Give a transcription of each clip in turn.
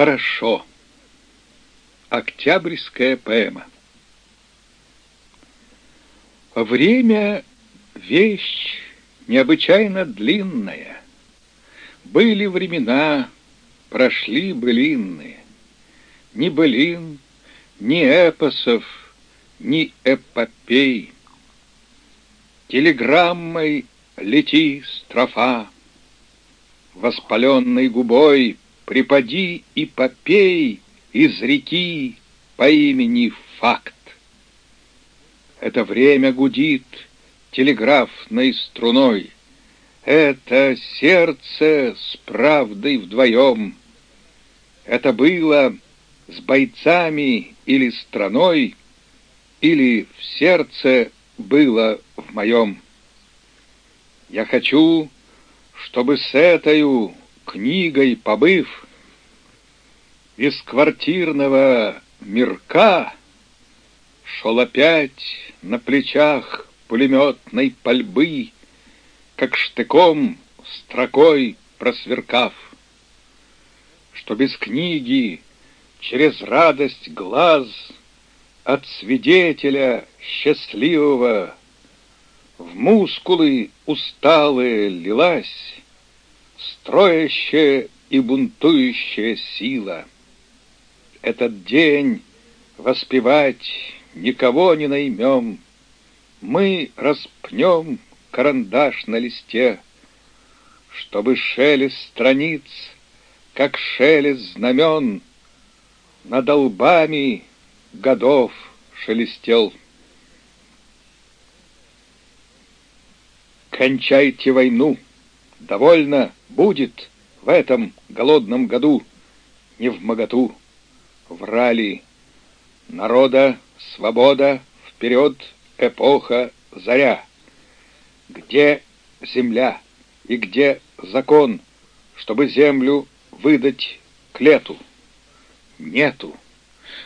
Хорошо. Октябрьская поэма. Время — вещь необычайно длинная. Были времена, прошли былинные. Ни былин, ни эпосов, ни эпопей. Телеграммой лети строфа, Воспаленной губой припади и попей из реки по имени Факт. Это время гудит телеграфной струной, Это сердце с правдой вдвоем. Это было с бойцами или страной, Или в сердце было в моем. Я хочу, чтобы с этой книгой побыв, из квартирного мирка Шел опять на плечах пулеметной пальбы, Как штыком, строкой просверкав. Что без книги, через радость глаз От свидетеля счастливого В мускулы усталые лилась Строящая и бунтующая сила — этот день воспевать никого не наймем. Мы распнем карандаш на листе, Чтобы шелест страниц, как шелест знамен, Над лбами годов шелестел. Кончайте войну, довольно будет в этом голодном году, не в моготу врали. Народа, свобода, вперед, эпоха, заря. Где земля и где закон, чтобы землю выдать к лету? Нету.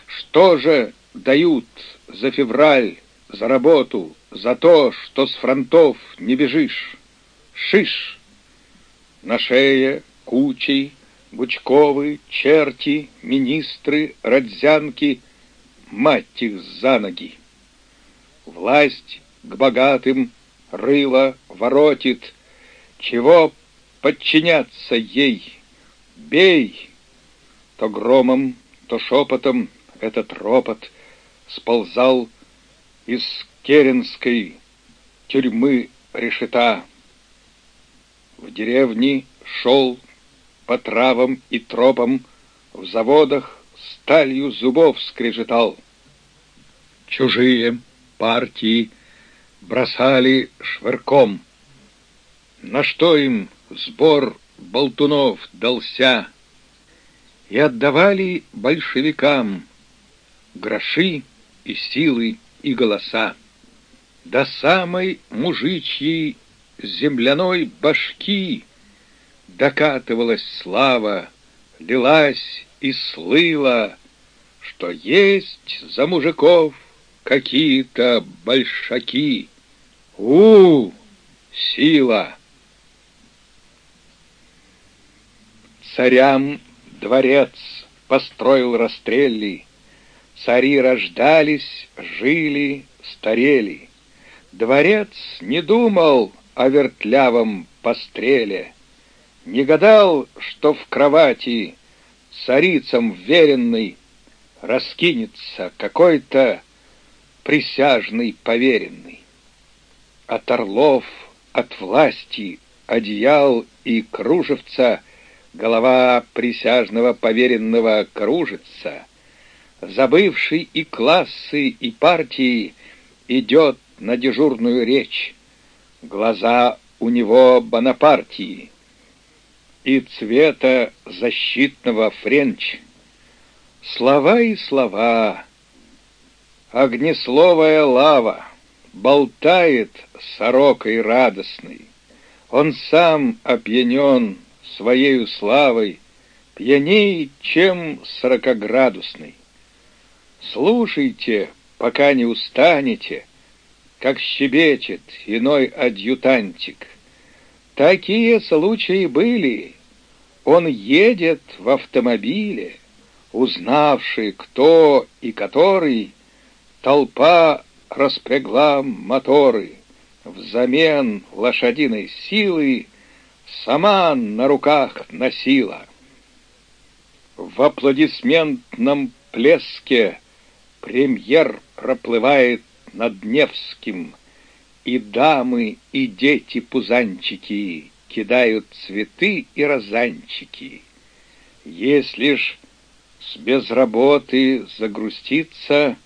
Что же дают за февраль, за работу, за то, что с фронтов не бежишь? Шиш! На шее кучей Бучковы, черти, министры, родзянки, мать их за ноги. Власть к богатым рыло воротит, чего подчиняться ей? Бей! То громом, то шепотом этот ропот сползал из керенской тюрьмы решета. В деревне шел по травам и тропам, в заводах сталью зубов скрежетал. Чужие партии бросали швырком. На что им сбор болтунов дался? И отдавали большевикам гроши и силы и голоса. До самой мужичьей земляной башки докатывалась слава, лилась и слыла, что есть за мужиков какие-то большаки. У, сила! Царям дворец построил Растрелли, Цари рождались, жили, старели. Дворец не думал о вертлявом постреле, не гадал, что в кровати царицам веренный раскинется какой-то присяжный поверенный. От орлов, от власти, одеял и кружевца голова присяжного поверенного кружится, забывший и классы, и партии, идет на дежурную речь. Глаза у него Бонапартии — и цвета защитного френч. Слова и слова, огнесловая лава, болтает сорокой радостной. Он сам опьянен своею славой, пьяней, чем сорокаградусной. Слушайте, пока не устанете, как щебечет иной адъютантик. Такие случаи были. Он едет в автомобиле, Узнавший, кто и который, толпа распрягла моторы, взамен лошадиной силы сама на руках носила. В аплодисментном плеске премьер проплывает над Невским, и дамы, и дети-пузанчики кидают цветы и розанчики. Если ж с безработы загруститься,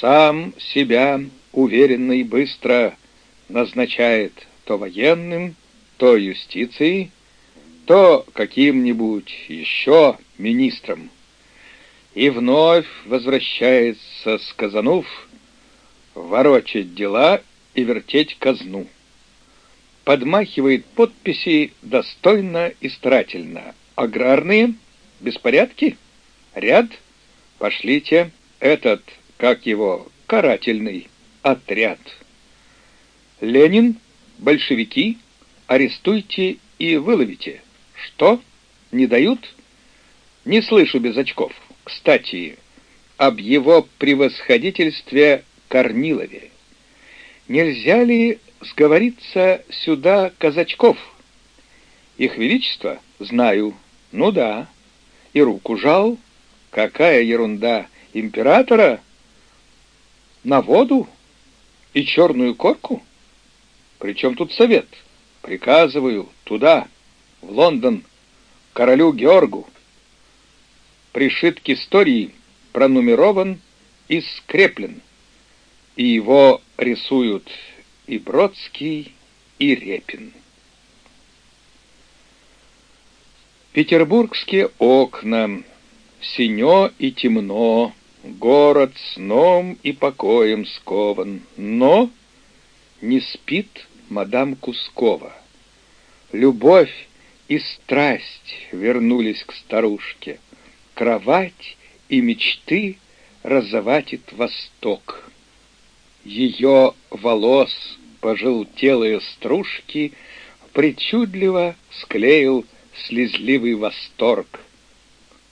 сам себя уверенно и быстро назначает то военным, то юстицией, то каким-нибудь еще министром. И вновь возвращается, сказанув, ворочать дела и вертеть казну. Подмахивает подписи достойно и старательно. Аграрные? Беспорядки? Ряд? Пошлите этот, как его, карательный отряд. Ленин, большевики, арестуйте и выловите. Что? Не дают? Не слышу без очков. Кстати, об его превосходительстве Корнилове. Нельзя ли сговориться сюда казачков? Их величество? Знаю. Ну да. И руку жал. Какая ерунда. Императора? На воду? И черную корку? Причем тут совет? Приказываю туда, в Лондон, королю Георгу. Пришит к истории пронумерован и скреплен, и его рисуют и Бродский, и Репин. Петербургские окна, синё и темно, город сном и покоем скован, но не спит мадам Кускова. Любовь и страсть вернулись к старушке. Кровать и мечты разоватит восток. Ее волос пожелтелые стружки причудливо склеил слезливый восторг.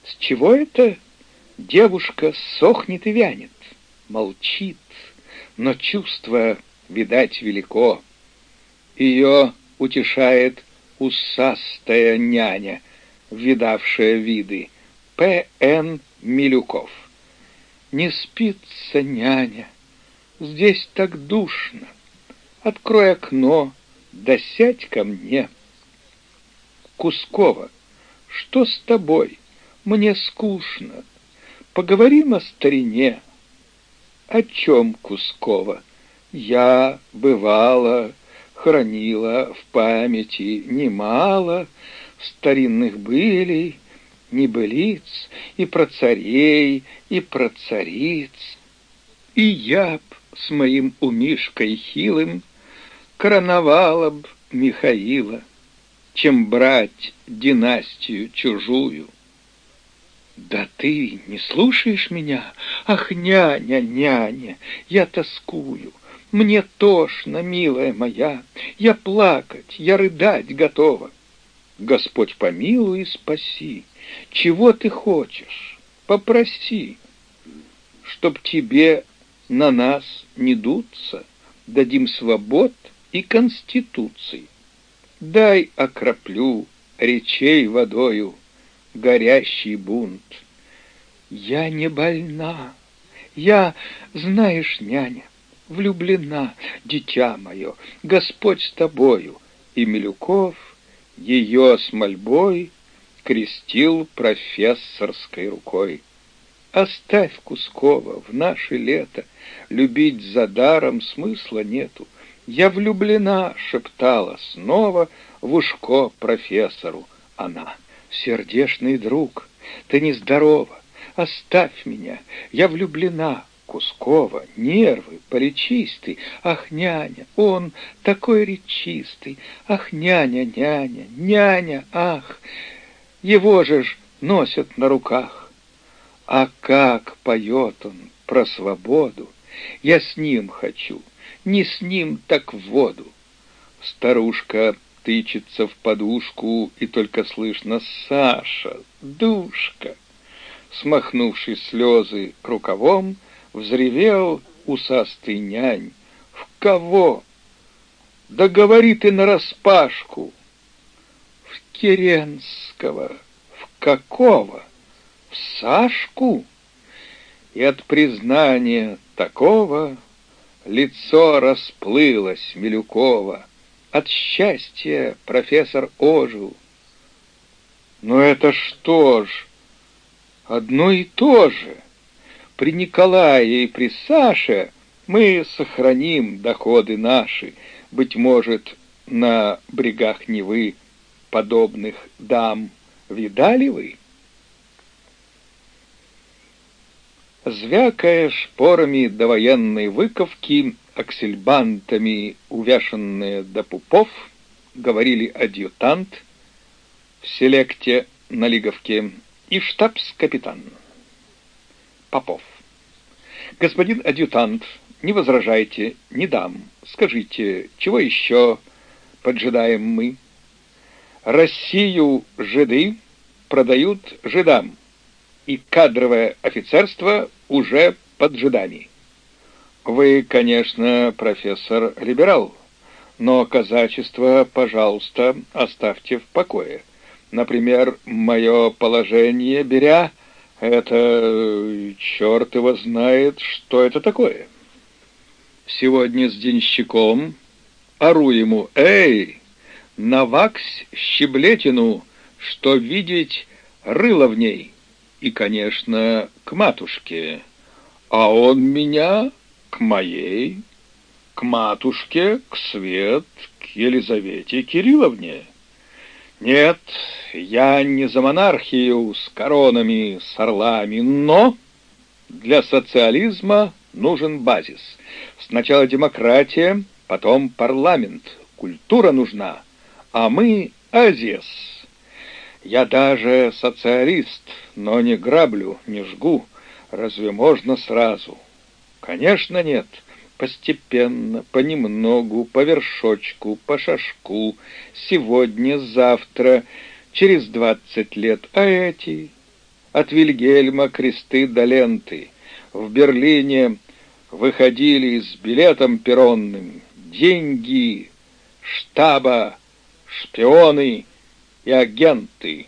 С чего это девушка сохнет и вянет, молчит, но чувство, видать, велико. Ее утешает усастая няня, видавшая виды, П.Н. Милюков. Не спится няня, здесь так душно. Открой окно, да сядь ко мне. Кускова, что с тобой? Мне скучно. Поговорим о старине. О чем Кускова? Я, бывала, хранила в памяти немало старинных былей, небылиц, и про царей, и про цариц. И я б с моим умишкой хилым короновала б Михаила, чем брать династию чужую. Да ты не слушаешь меня? Ах, няня, няня, я тоскую, мне тошно, милая моя, я плакать, я рыдать готова. Господь помилуй и спаси. Чего ты хочешь? Попроси, чтоб тебе на нас не дуться, дадим свобод и конституции. Дай окроплю речей водою горящий бунт. Я не больна, я, знаешь, няня, влюблена, дитя мое, Господь с тобою. И Милюков ее с мольбой крестил профессорской рукой. Оставь Кускова в наше лето, любить за даром смысла нету. Я влюблена, шептала снова в ушко профессору она. Сердешный друг, ты нездорова, оставь меня, я влюблена, Кускова, нервы, поречистый. Ах, няня, он такой речистый. Ах, няня, няня, няня, ах. Его же ж носят на руках. А как поет он про свободу. Я с ним хочу, не с ним, так в воду. Старушка тычется в подушку, и только слышно «Саша, душка». смахнувший слезы рукавом, взревел усастый нянь. «В кого?» «Да говори ты нараспашку!» «В Керенского!» «В какого?» «В Сашку!» И от признания такого лицо расплылось Милюкова. От счастья профессор ожил. Но это что ж? Одно и то же. При Николае и при Саше мы сохраним доходы наши, быть может, на брегах Невы подобных дам видали вы? Звякая шпорами довоенной выковки, аксельбантами увешанные до пупов, говорили адъютант в селекте на Лиговке и штабс-капитан Попов. Господин адъютант, не возражайте, не дам. Скажите, чего еще поджидаем мы? Россию жиды продают жидам, и кадровое офицерство уже под жидами. Вы, конечно, профессор либерал, но казачество, пожалуйста, оставьте в покое. Например, мое положение беря, это черт его знает, что это такое. Сегодня с денщиком ору ему, «Эй, наваксь щеблетину, что видеть рыло в ней!» И, конечно, к матушке. А он меня к моей, к матушке, к Свет, к Елизавете Кирилловне. Нет, я не за монархию с коронами, с орлами, но для социализма нужен базис. Сначала демократия, потом парламент, культура нужна, а мы — Азиас. Я даже социалист, но не граблю, не жгу. Разве можно сразу? Конечно, нет. Постепенно, понемногу, по вершочку, по шажку, сегодня, завтра, через двадцать лет. А эти? От Вильгельма кресты до ленты. В Берлине выходили с билетом перронным. Деньги, штаба, шпионы и агенты.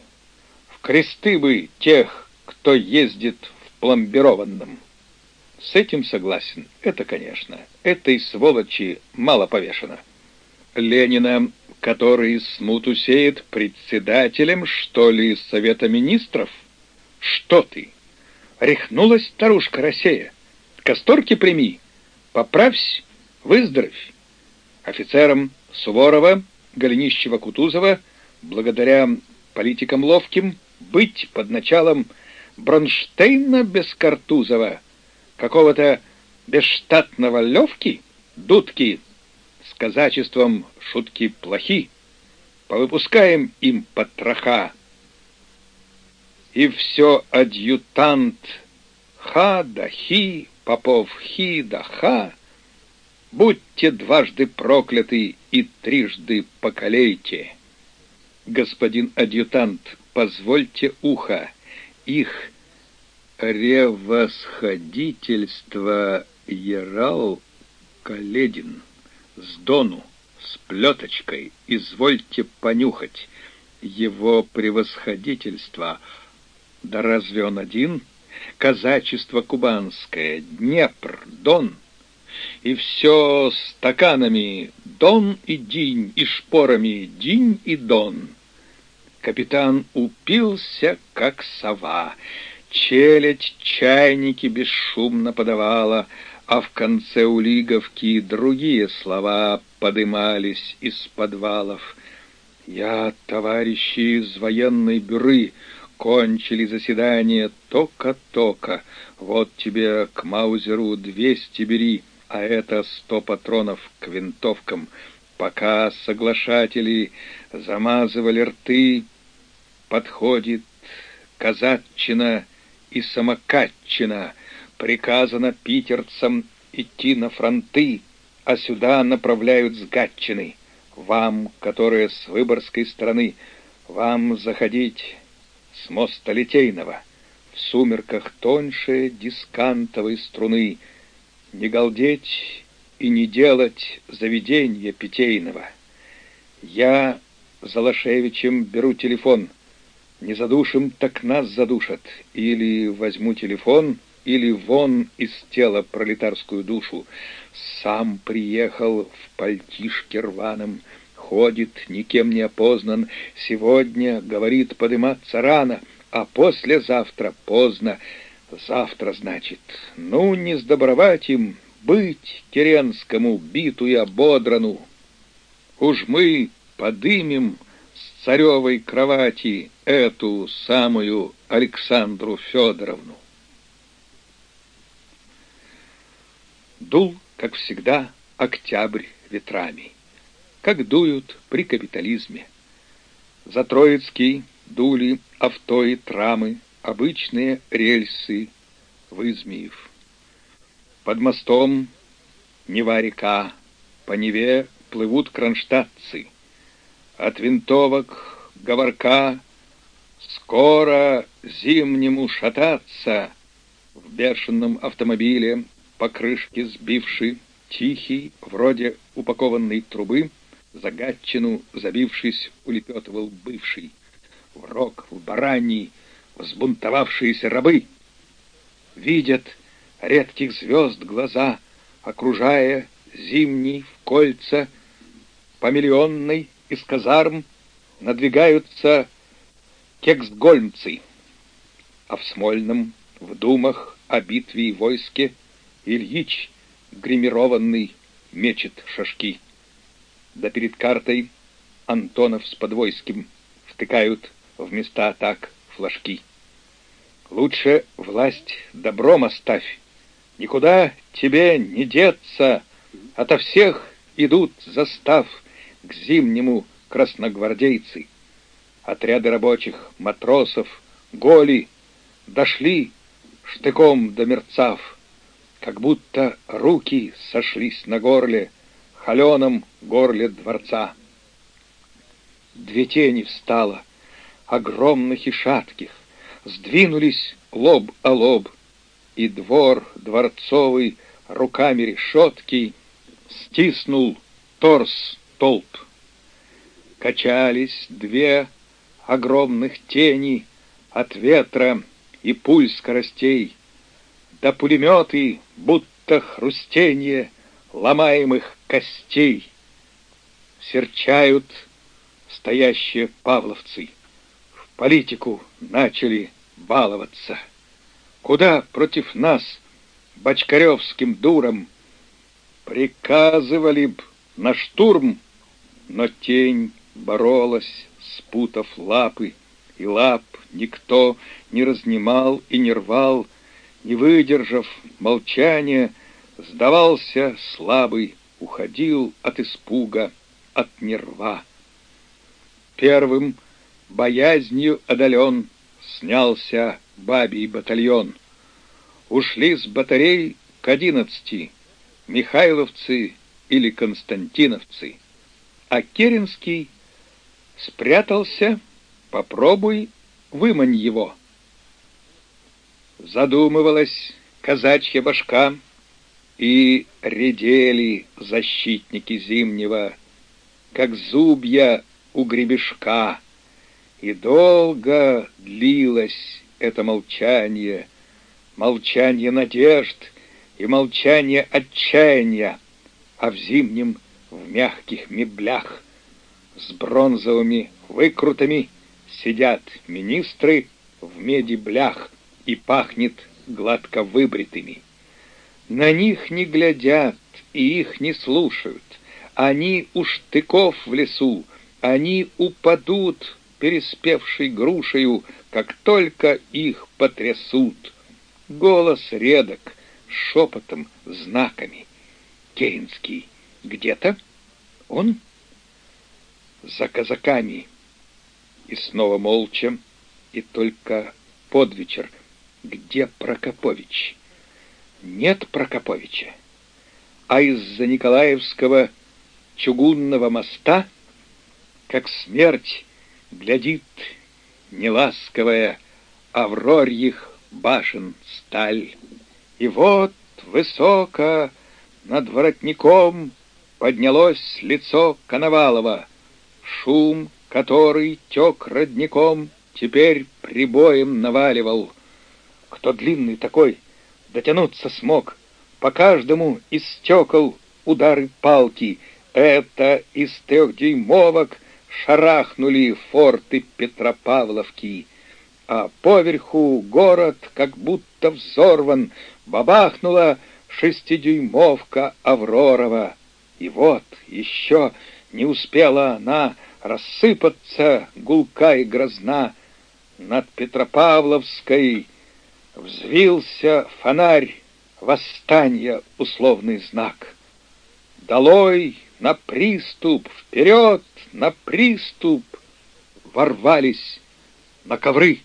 В кресты бы тех, кто ездит в пломбированном. С этим согласен. Это, конечно. Этой сволочи мало повешено. Ленина, который смуту сеет председателем, что ли, Совета Министров? Что ты? Рехнулась старушка Россия. Касторки прими. Поправься, выздоровь. Офицерам Суворова, Голенищева-Кутузова, благодаря политикам ловким, быть под началом Бронштейна без Картузова — какого-то бесштатного Левки, дудки, с казачеством шутки плохи, повыпускаем им потроха. И все адъютант ха да хи, попов хи да ха, будьте дважды прокляты и трижды покалейте. Господин адъютант, позвольте ухо, их Ревосходительство Ярал Каледин с Дону, с плеточкой, извольте понюхать его превосходительство. Да разве он один? Казачество кубанское, Днепр, Дон. И все стаканами Дон и Динь, и шпорами Динь и Дон. Капитан упился, как сова, Челядь чайники бесшумно подавала, а в конце улиговки другие слова подымались из подвалов. Я, товарищи из военной бюры, кончили заседание тока-тока. Вот тебе к Маузеру двести бери, а это сто патронов к винтовкам. Пока соглашатели замазывали рты, подходит казаччина и Самокатчина. Приказано питерцам идти на фронты, а сюда направляют с. Вам, которые с Выборгской стороны, вам заходить с моста Литейного. в сумерках тоньше дискантовой струны, не галдеть и не делать заведения питейного. Я за Лошевичем беру телефон. Не задушим, так нас задушат. Или возьму телефон, или вон из тела пролетарскую душу. Сам приехал в пальтишке рваном, ходит, никем не опознан. Сегодня, говорит, подыматься рано, а послезавтра поздно. Завтра, значит, ну, не сдобровать им, быть Керенскому биту и ободрану. Уж мы подымем с царевой кровати эту самую Александру Федоровну. Дул, как всегда, октябрь ветрами, как дуют при капитализме. За Троицкий дули авто и трамы, обычные рельсы в Измиев. Под мостом Нева-река, по Неве плывут кронштадтцы. От винтовок говорка скоро зимнему шататься в бешеном автомобиле по крышке сбивший, тихий, вроде упакованной трубы, загадчину, забившись, улепетывал бывший. В рог, в бараний, взбунтовавшиеся рабы. Видят редких звезд глаза, окружая зимний в кольца, по миллионной из казарм надвигаются кексгольмцы, а в Смольном, в думах о битве и войске Ильич, гримированный, мечет шашки. Да перед картой Антонов с Подвойским втыкают в места атак флажки. Лучше власть добром оставь, никуда тебе не деться, ото всех идут, застав, к зимнему красногвардейцы. Отряды рабочих, матросов, голи дошли штыком до мерцав, как будто руки сошлись на горле, холеном горле дворца. Две тени встало, огромных и шатких, сдвинулись лоб о лоб, и двор дворцовый руками решетки стиснул торс толп. Качались две огромных тени от ветра и пуль скоростей, да пулеметы, будто хрустенье ломаемых костей, серчают стоящие павловцы. В политику начали баловаться. Куда против нас, бочкаревским дурам, приказывали б на штурм, но тень боролась, спутав лапы, и лап никто не разнимал и не рвал, не выдержав молчания, сдавался слабый, уходил от испуга, от нерва. Первым боязнью одолен снялся бабий батальон. Ушли с батарей к одиннадцати Михайловцы или Константиновцы, а Керенский спрятался, попробуй вымань его. Задумывалась казачья башка, и редели защитники зимнего, как зубья у гребешка, и долго длилось это молчание, молчание надежд и молчание отчаяния, а в зимнем в мягких меблях с бронзовыми выкрутами сидят министры в меди блях и пахнет гладко выбритыми. На них не глядят и их не слушают. Они у штыков в лесу, они упадут переспевшей грушею, как только их потрясут. Голос редок, шепотом, знаками. Керенский где-то? Он? За казаками. И снова молча, и только под вечер. Где Прокопович? Нет Прокоповича. А из-за Николаевского чугунного моста, как смерть, глядит неласковая Аврорьих башен сталь. И вот высоко над воротником поднялось лицо Коновалова. Шум, который тек родником, теперь прибоем наваливал. Кто длинный такой, дотянуться смог, по каждому из стекол удары палки. Это из трехдюймовок шарахнули форты Петропавловки. А поверху город, как будто взорван, бабахнула шестидюймовка Авророва. И вот еще не успела она рассыпаться гулка и грозна. Над Петропавловской взвился фонарь восстания условный знак. Долой на приступ, вперед на приступ ворвались на ковры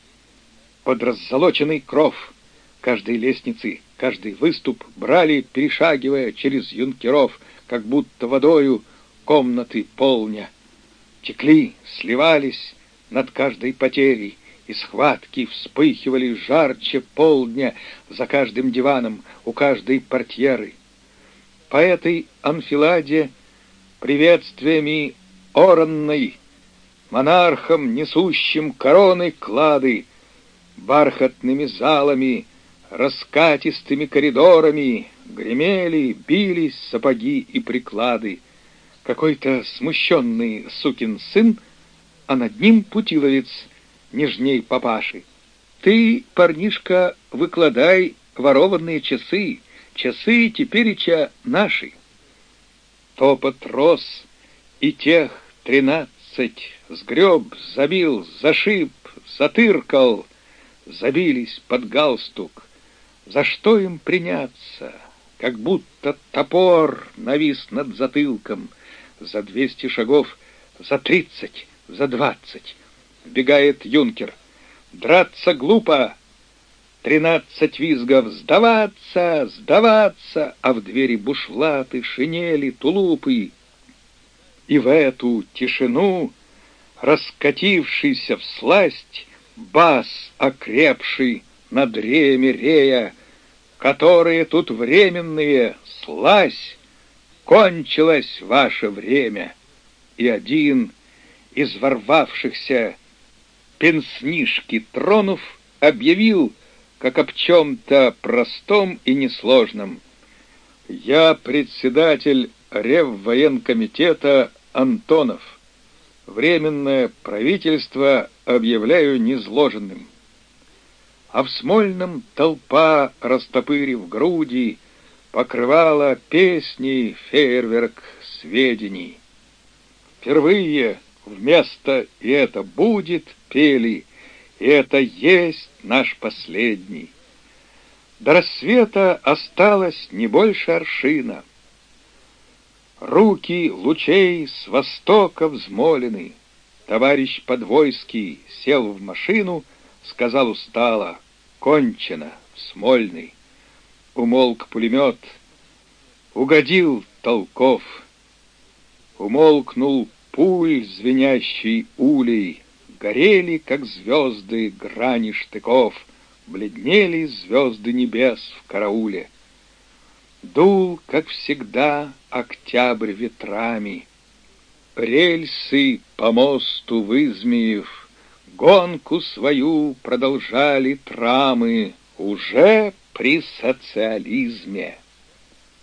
под раззолоченный кров. Каждой лестницы, каждый выступ брали, перешагивая через юнкеров, как будто водою комнаты полня. Текли, сливались над каждой потерей, и схватки вспыхивали жарче полдня за каждым диваном, у каждой портьеры. По этой анфиладе приветствиями оранной, монархом, несущим короны клады, бархатными залами, раскатистыми коридорами гремели, бились сапоги и приклады. Какой-то смущенный сукин сын, а над ним путиловец — нежней папаши. Ты, парнишка, выкладай ворованные часы, часы тепереча наши. Топот рос, и тех тринадцать сгреб, забил, зашиб, затыркал, забились под галстук. За что им приняться? Как будто топор навис над затылком. За двести шагов, за тридцать, за двадцать. Вбегает юнкер. Драться глупо. Тринадцать визгов. Сдаваться, сдаваться. А в двери бушлаты, шинели, тулупы. И в эту тишину, раскатившийся в сласть, бас, окрепший на дреме рея, которые тут временные, слазь, кончилось ваше время. И один из ворвавшихся пенснишки тронув, объявил, как об чем-то простом и несложном. «Я председатель Реввоенкомитета Антонов. Временное правительство объявляю незложенным». А в Смольном толпа, растопырив груди, покрывала песней фейерверк сведений. Впервые вместо «и это будет» пели «и это есть наш последний». До рассвета осталось не больше аршина. Руки лучей с востока взмолены. Товарищ Подвойский сел в машину, сказал устало «Кончено, Смольный». Умолк пулемет, угодил Толков. Умолкнул пуль, звенящий улей, горели, как звезды, грани штыков, бледнели звезды небес в карауле. Дул, как всегда, октябрь ветрами, рельсы по мосту вызмеев, гонку свою продолжали трамы уже при социализме.